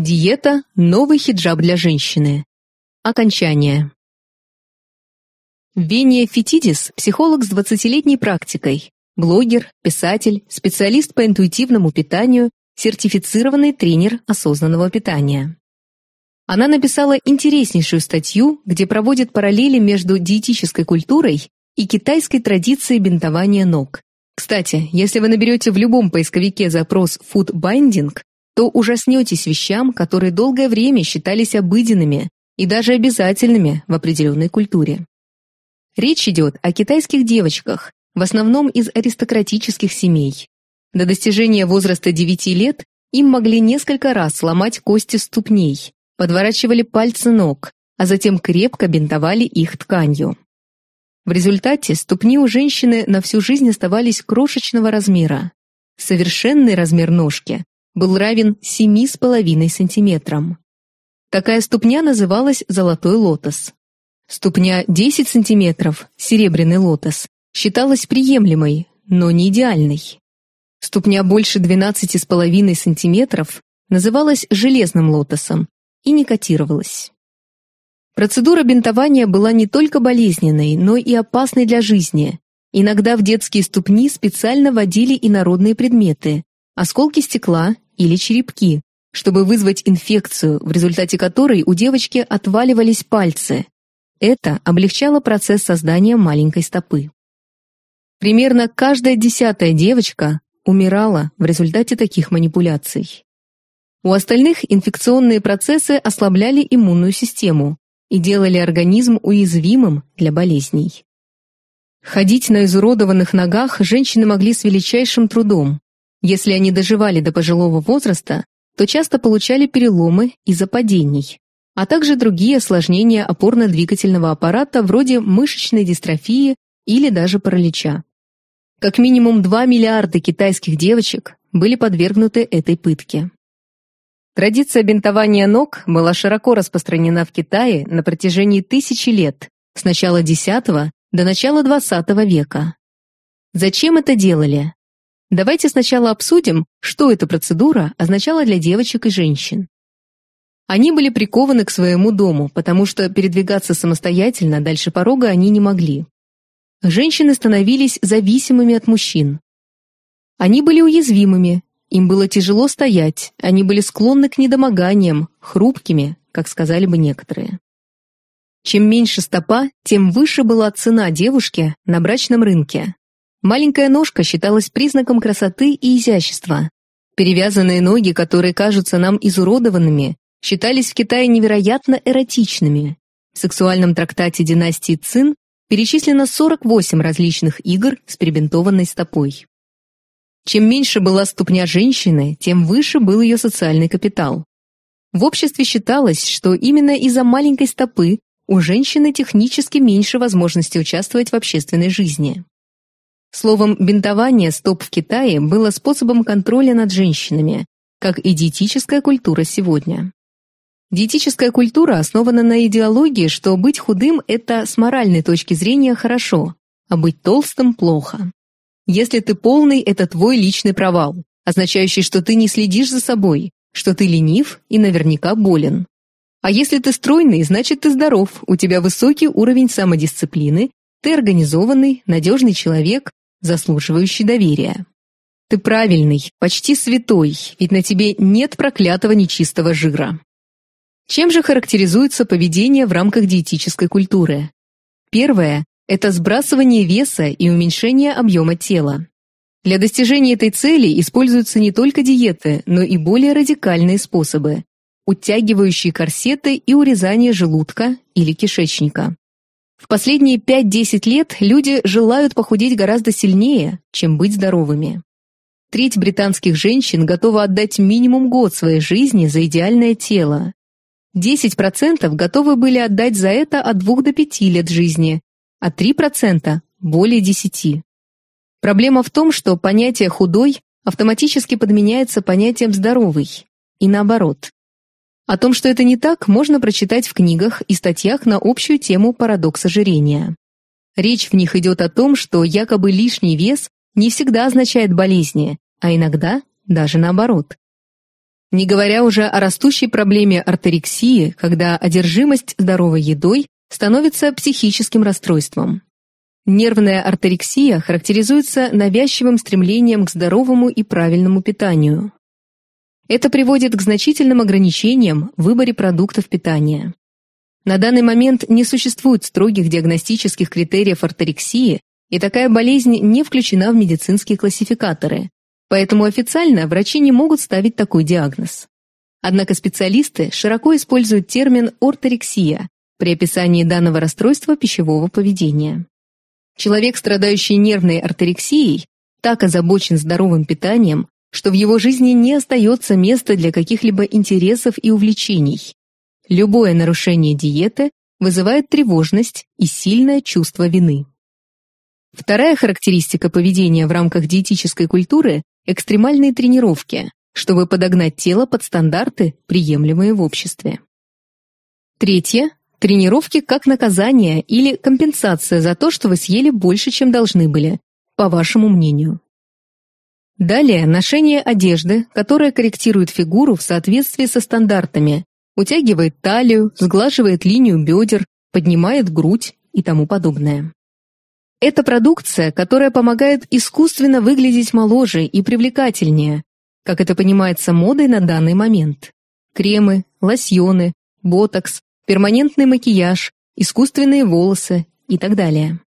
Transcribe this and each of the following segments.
Диета – новый хиджаб для женщины. Окончание. Вения Фетидис – психолог с 20-летней практикой, блогер, писатель, специалист по интуитивному питанию, сертифицированный тренер осознанного питания. Она написала интереснейшую статью, где проводит параллели между диетической культурой и китайской традицией бинтования ног. Кстати, если вы наберете в любом поисковике запрос «food binding», то ужаснетесь вещам, которые долгое время считались обыденными и даже обязательными в определенной культуре. Речь идет о китайских девочках, в основном из аристократических семей. До достижения возраста 9 лет им могли несколько раз сломать кости ступней, подворачивали пальцы ног, а затем крепко бинтовали их тканью. В результате ступни у женщины на всю жизнь оставались крошечного размера. Совершенный размер ножки был равен 7,5 сантиметрам. Такая ступня называлась «золотой лотос». Ступня 10 сантиметров, серебряный лотос, считалась приемлемой, но не идеальной. Ступня больше 12,5 сантиметров называлась железным лотосом и не котировалась. Процедура бинтования была не только болезненной, но и опасной для жизни. Иногда в детские ступни специально вводили инородные предметы, осколки стекла или черепки, чтобы вызвать инфекцию, в результате которой у девочки отваливались пальцы. Это облегчало процесс создания маленькой стопы. Примерно каждая десятая девочка умирала в результате таких манипуляций. У остальных инфекционные процессы ослабляли иммунную систему и делали организм уязвимым для болезней. Ходить на изуродованных ногах женщины могли с величайшим трудом, если они доживали до пожилого возраста, то часто получали переломы из-за падений, а также другие осложнения опорно-двигательного аппарата вроде мышечной дистрофии или даже паралича. Как минимум 2 миллиарда китайских девочек были подвергнуты этой пытке. Традиция бинтования ног была широко распространена в Китае на протяжении тысячи лет, с начала X до начала XX века. Зачем это делали? Давайте сначала обсудим, что эта процедура означала для девочек и женщин. Они были прикованы к своему дому, потому что передвигаться самостоятельно дальше порога они не могли. Женщины становились зависимыми от мужчин. Они были уязвимыми, им было тяжело стоять, они были склонны к недомоганиям, хрупкими, как сказали бы некоторые. Чем меньше стопа, тем выше была цена девушки на брачном рынке, Маленькая ножка считалась признаком красоты и изящества. Перевязанные ноги, которые кажутся нам изуродованными, считались в Китае невероятно эротичными. В сексуальном трактате династии Цин перечислено 48 различных игр с перебинтованной стопой. Чем меньше была ступня женщины, тем выше был ее социальный капитал. В обществе считалось, что именно из-за маленькой стопы у женщины технически меньше возможности участвовать в общественной жизни. Словом, бинтование стоп в Китае было способом контроля над женщинами, как и диетическая культура сегодня. Диетическая культура основана на идеологии, что быть худым – это с моральной точки зрения хорошо, а быть толстым – плохо. Если ты полный – это твой личный провал, означающий, что ты не следишь за собой, что ты ленив и наверняка болен. А если ты стройный, значит ты здоров, у тебя высокий уровень самодисциплины, ты организованный, надежный человек, заслуживающий доверия. Ты правильный, почти святой, ведь на тебе нет проклятого нечистого жира. Чем же характеризуется поведение в рамках диетической культуры? Первое – это сбрасывание веса и уменьшение объема тела. Для достижения этой цели используются не только диеты, но и более радикальные способы – утягивающие корсеты и урезание желудка или кишечника. В последние 5-10 лет люди желают похудеть гораздо сильнее, чем быть здоровыми. Треть британских женщин готова отдать минимум год своей жизни за идеальное тело. 10% готовы были отдать за это от 2 до 5 лет жизни, а 3% – более 10. Проблема в том, что понятие «худой» автоматически подменяется понятием «здоровый», и наоборот. О том, что это не так, можно прочитать в книгах и статьях на общую тему парадокс ожирения. Речь в них идет о том, что якобы лишний вес не всегда означает болезни, а иногда даже наоборот. Не говоря уже о растущей проблеме орторексии, когда одержимость здоровой едой становится психическим расстройством. Нервная орторексия характеризуется навязчивым стремлением к здоровому и правильному питанию. Это приводит к значительным ограничениям в выборе продуктов питания. На данный момент не существует строгих диагностических критериев орторексии, и такая болезнь не включена в медицинские классификаторы, поэтому официально врачи не могут ставить такой диагноз. Однако специалисты широко используют термин орторексия при описании данного расстройства пищевого поведения. Человек, страдающий нервной орторексией, так озабочен здоровым питанием, что в его жизни не остается места для каких-либо интересов и увлечений. Любое нарушение диеты вызывает тревожность и сильное чувство вины. Вторая характеристика поведения в рамках диетической культуры – экстремальные тренировки, чтобы подогнать тело под стандарты, приемлемые в обществе. Третье – тренировки как наказание или компенсация за то, что вы съели больше, чем должны были, по вашему мнению. Далее ношение одежды, которая корректирует фигуру в соответствии со стандартами, утягивает талию, сглаживает линию бедер, поднимает грудь и тому подобное. Это продукция, которая помогает искусственно выглядеть моложе и привлекательнее, как это понимается модой на данный момент. Кремы, лосьоны, ботокс, перманентный макияж, искусственные волосы и так далее.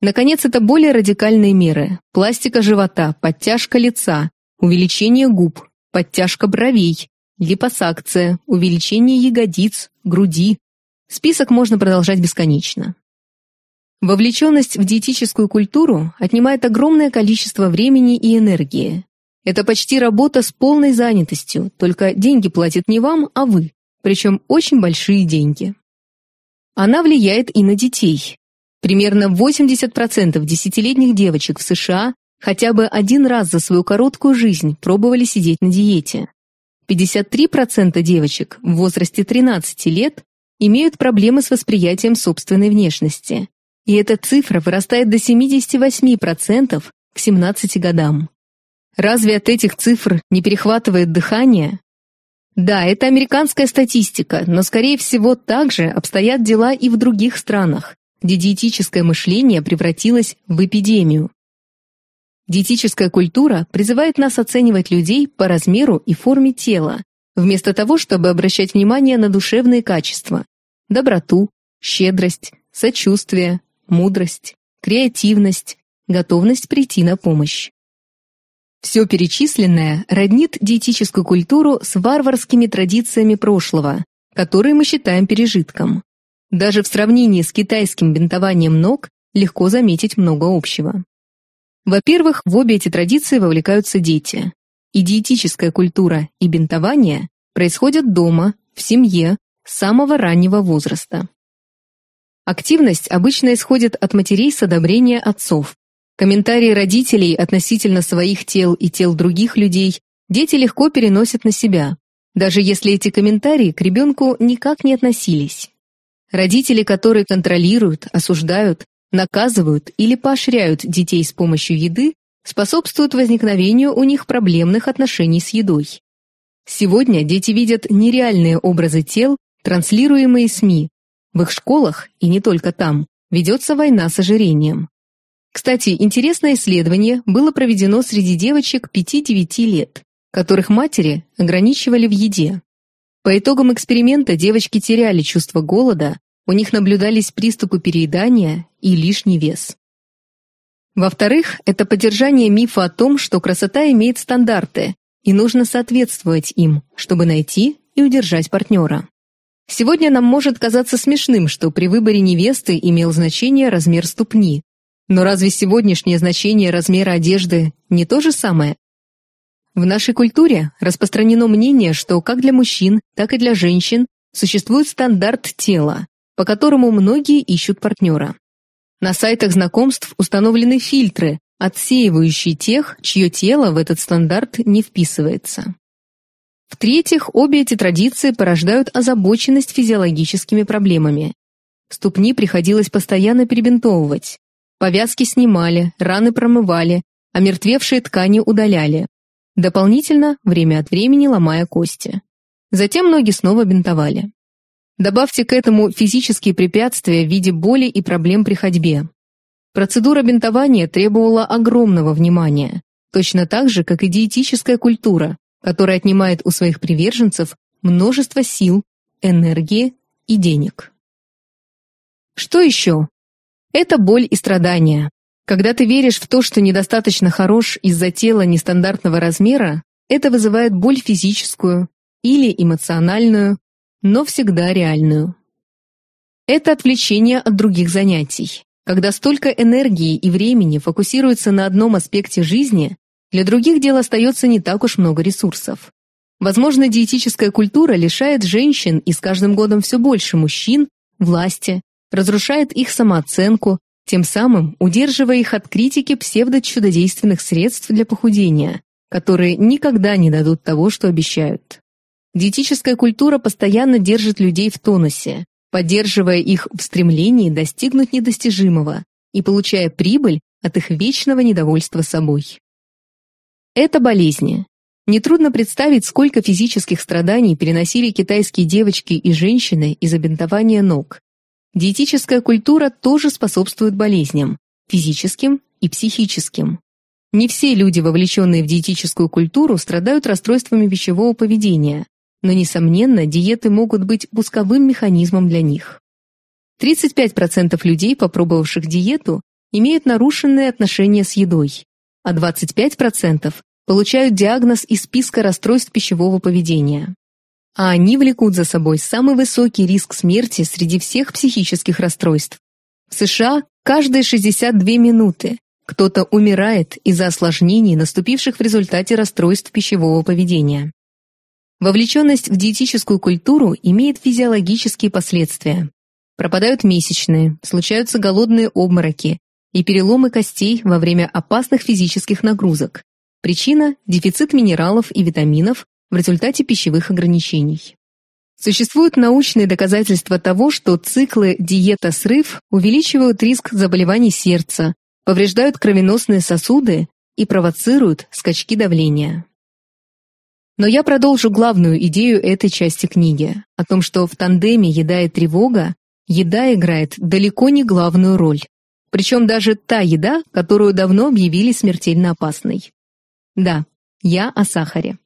Наконец, это более радикальные меры. Пластика живота, подтяжка лица, увеличение губ, подтяжка бровей, липосакция, увеличение ягодиц, груди. Список можно продолжать бесконечно. Вовлеченность в диетическую культуру отнимает огромное количество времени и энергии. Это почти работа с полной занятостью, только деньги платят не вам, а вы, причем очень большие деньги. Она влияет и на детей. Примерно 80% десятилетних девочек в США хотя бы один раз за свою короткую жизнь пробовали сидеть на диете. 53% девочек в возрасте 13 лет имеют проблемы с восприятием собственной внешности. И эта цифра вырастает до 78% к 17 годам. Разве от этих цифр не перехватывает дыхание? Да, это американская статистика, но, скорее всего, также обстоят дела и в других странах, где диетическое мышление превратилось в эпидемию. Диетическая культура призывает нас оценивать людей по размеру и форме тела, вместо того, чтобы обращать внимание на душевные качества – доброту, щедрость, сочувствие, мудрость, креативность, готовность прийти на помощь. Все перечисленное роднит диетическую культуру с варварскими традициями прошлого, которые мы считаем пережитком. Даже в сравнении с китайским бинтованием ног легко заметить много общего. Во-первых, в обе эти традиции вовлекаются дети. И диетическая культура, и бинтование происходят дома, в семье, с самого раннего возраста. Активность обычно исходит от матерей с одобрения отцов. Комментарии родителей относительно своих тел и тел других людей дети легко переносят на себя, даже если эти комментарии к ребенку никак не относились. Родители, которые контролируют, осуждают, наказывают или поощряют детей с помощью еды, способствуют возникновению у них проблемных отношений с едой. Сегодня дети видят нереальные образы тел, транслируемые СМИ. В их школах, и не только там, ведется война с ожирением. Кстати, интересное исследование было проведено среди девочек 5-9 лет, которых матери ограничивали в еде. По итогам эксперимента девочки теряли чувство голода, у них наблюдались приступы переедания и лишний вес. Во-вторых, это поддержание мифа о том, что красота имеет стандарты, и нужно соответствовать им, чтобы найти и удержать партнера. Сегодня нам может казаться смешным, что при выборе невесты имел значение размер ступни. Но разве сегодняшнее значение размера одежды не то же самое? В нашей культуре распространено мнение, что как для мужчин, так и для женщин существует стандарт тела, по которому многие ищут партнера. На сайтах знакомств установлены фильтры, отсеивающие тех, чье тело в этот стандарт не вписывается. В-третьих, обе эти традиции порождают озабоченность физиологическими проблемами. Ступни приходилось постоянно перебинтовывать. Повязки снимали, раны промывали, а мертвевшие ткани удаляли. Дополнительно время от времени ломая кости. Затем ноги снова бинтовали. Добавьте к этому физические препятствия в виде боли и проблем при ходьбе. Процедура бинтования требовала огромного внимания, точно так же, как и диетическая культура, которая отнимает у своих приверженцев множество сил, энергии и денег. Что еще? Это боль и страдания. Когда ты веришь в то, что недостаточно хорош из-за тела нестандартного размера, это вызывает боль физическую или эмоциональную, но всегда реальную. Это отвлечение от других занятий. Когда столько энергии и времени фокусируется на одном аспекте жизни, для других дел остается не так уж много ресурсов. Возможно, диетическая культура лишает женщин и с каждым годом все больше мужчин власти, разрушает их самооценку, тем самым удерживая их от критики псевдочудодейственных средств для похудения, которые никогда не дадут того, что обещают. Диетическая культура постоянно держит людей в тонусе, поддерживая их в стремлении достигнуть недостижимого и получая прибыль от их вечного недовольства собой. Это болезни. Нетрудно представить, сколько физических страданий переносили китайские девочки и женщины из-за бинтования ног. Диетическая культура тоже способствует болезням, физическим и психическим. Не все люди, вовлеченные в диетическую культуру, страдают расстройствами пищевого поведения, но, несомненно, диеты могут быть пусковым механизмом для них. 35% людей, попробовавших диету, имеют нарушенные отношения с едой, а 25% получают диагноз из списка расстройств пищевого поведения. А они влекут за собой самый высокий риск смерти среди всех психических расстройств. В США каждые 62 минуты кто-то умирает из-за осложнений, наступивших в результате расстройств пищевого поведения. Вовлеченность в диетическую культуру имеет физиологические последствия. Пропадают месячные, случаются голодные обмороки и переломы костей во время опасных физических нагрузок. Причина – дефицит минералов и витаминов в результате пищевых ограничений. Существуют научные доказательства того, что циклы диета-срыв увеличивают риск заболеваний сердца, повреждают кровеносные сосуды и провоцируют скачки давления. Но я продолжу главную идею этой части книги, о том, что в тандеме еда и тревога еда играет далеко не главную роль. Причем даже та еда, которую давно объявили смертельно опасной. Да, я о сахаре.